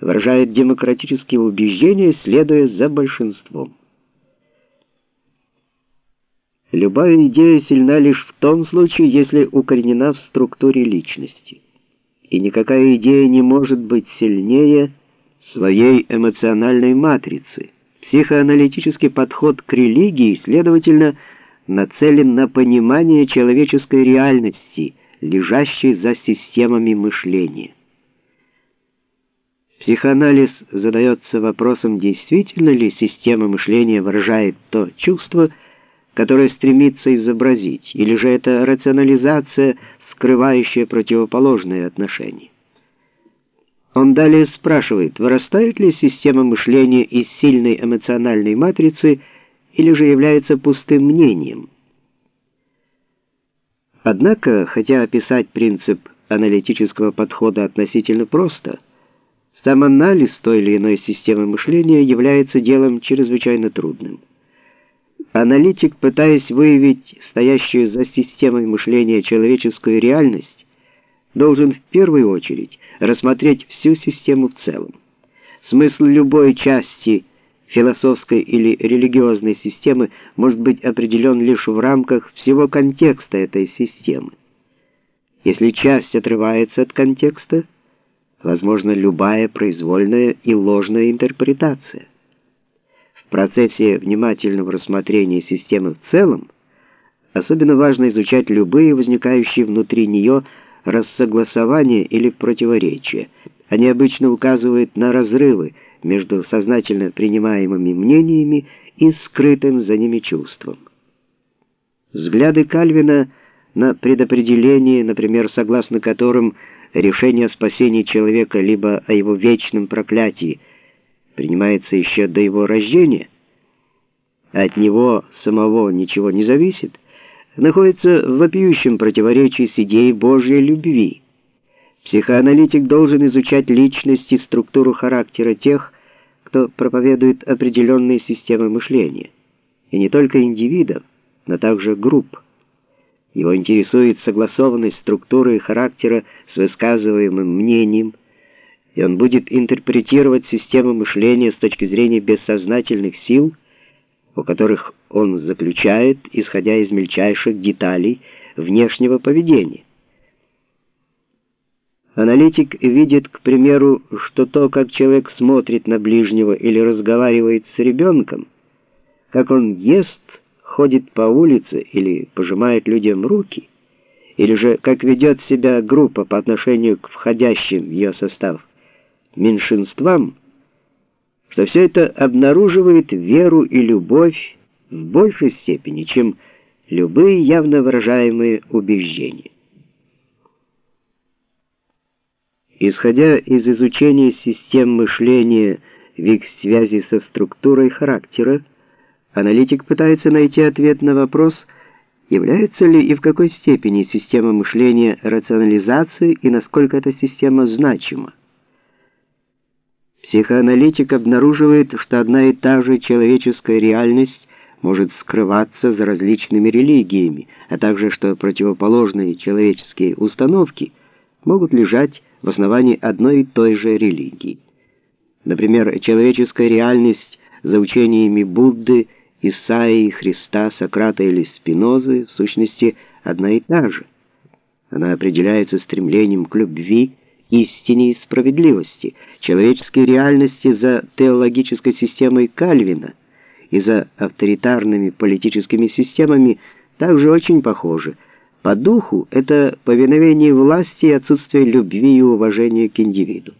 выражает демократические убеждения, следуя за большинством. Любая идея сильна лишь в том случае, если укоренена в структуре личности. И никакая идея не может быть сильнее своей эмоциональной матрицы. Психоаналитический подход к религии, следовательно, нацелен на понимание человеческой реальности, лежащей за системами мышления. Психоанализ задается вопросом, действительно ли система мышления выражает то чувство, которое стремится изобразить, или же это рационализация, скрывающая противоположные отношения. Он далее спрашивает, вырастает ли система мышления из сильной эмоциональной матрицы или же является пустым мнением. Однако, хотя описать принцип аналитического подхода относительно просто, сам анализ той или иной системы мышления является делом чрезвычайно трудным. Аналитик, пытаясь выявить стоящую за системой мышления человеческую реальность, должен в первую очередь рассмотреть всю систему в целом. Смысл любой части философской или религиозной системы может быть определен лишь в рамках всего контекста этой системы. Если часть отрывается от контекста, возможно любая произвольная и ложная интерпретация. В процессе внимательного рассмотрения системы в целом особенно важно изучать любые возникающие внутри нее рассогласования или противоречия. Они обычно указывают на разрывы между сознательно принимаемыми мнениями и скрытым за ними чувством. Взгляды Кальвина на предопределение, например, согласно которым решение о спасении человека либо о его вечном проклятии – принимается еще до его рождения, от него самого ничего не зависит, находится в вопиющем противоречии с идеей Божьей любви. Психоаналитик должен изучать личность и структуру характера тех, кто проповедует определенные системы мышления, и не только индивидов, но также групп. Его интересует согласованность структуры и характера с высказываемым мнением, и он будет интерпретировать систему мышления с точки зрения бессознательных сил, у которых он заключает, исходя из мельчайших деталей внешнего поведения. Аналитик видит, к примеру, что то, как человек смотрит на ближнего или разговаривает с ребенком, как он ест, ходит по улице или пожимает людям руки, или же как ведет себя группа по отношению к входящим в ее состав, меньшинствам, что все это обнаруживает веру и любовь в большей степени, чем любые явно выражаемые убеждения. Исходя из изучения систем мышления в их связи со структурой характера, аналитик пытается найти ответ на вопрос, является ли и в какой степени система мышления рационализацией и насколько эта система значима. Психоаналитик обнаруживает, что одна и та же человеческая реальность может скрываться за различными религиями, а также что противоположные человеческие установки могут лежать в основании одной и той же религии. Например, человеческая реальность за учениями Будды, Исаии, Христа, Сократа или Спинозы в сущности одна и та же. Она определяется стремлением к любви, истине и справедливости, человеческой реальности за теологической системой Кальвина и за авторитарными политическими системами также очень похожи. По духу это повиновение власти и отсутствие любви и уважения к индивиду.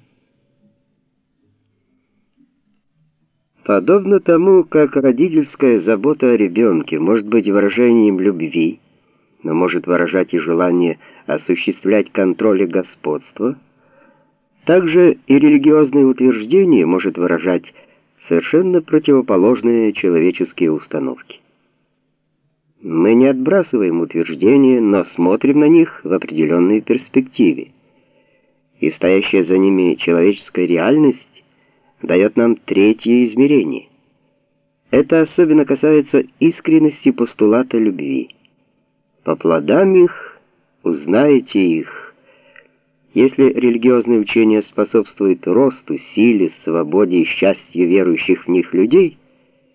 Подобно тому, как родительская забота о ребенке может быть выражением любви, но может выражать и желание осуществлять контроль и господство, также и религиозное утверждение может выражать совершенно противоположные человеческие установки. Мы не отбрасываем утверждения, но смотрим на них в определенной перспективе. И стоящая за ними человеческая реальность дает нам третье измерение. Это особенно касается искренности постулата любви. По плодам их узнаете их, Если религиозные учения способствуют росту, силе, свободе и счастью верующих в них людей –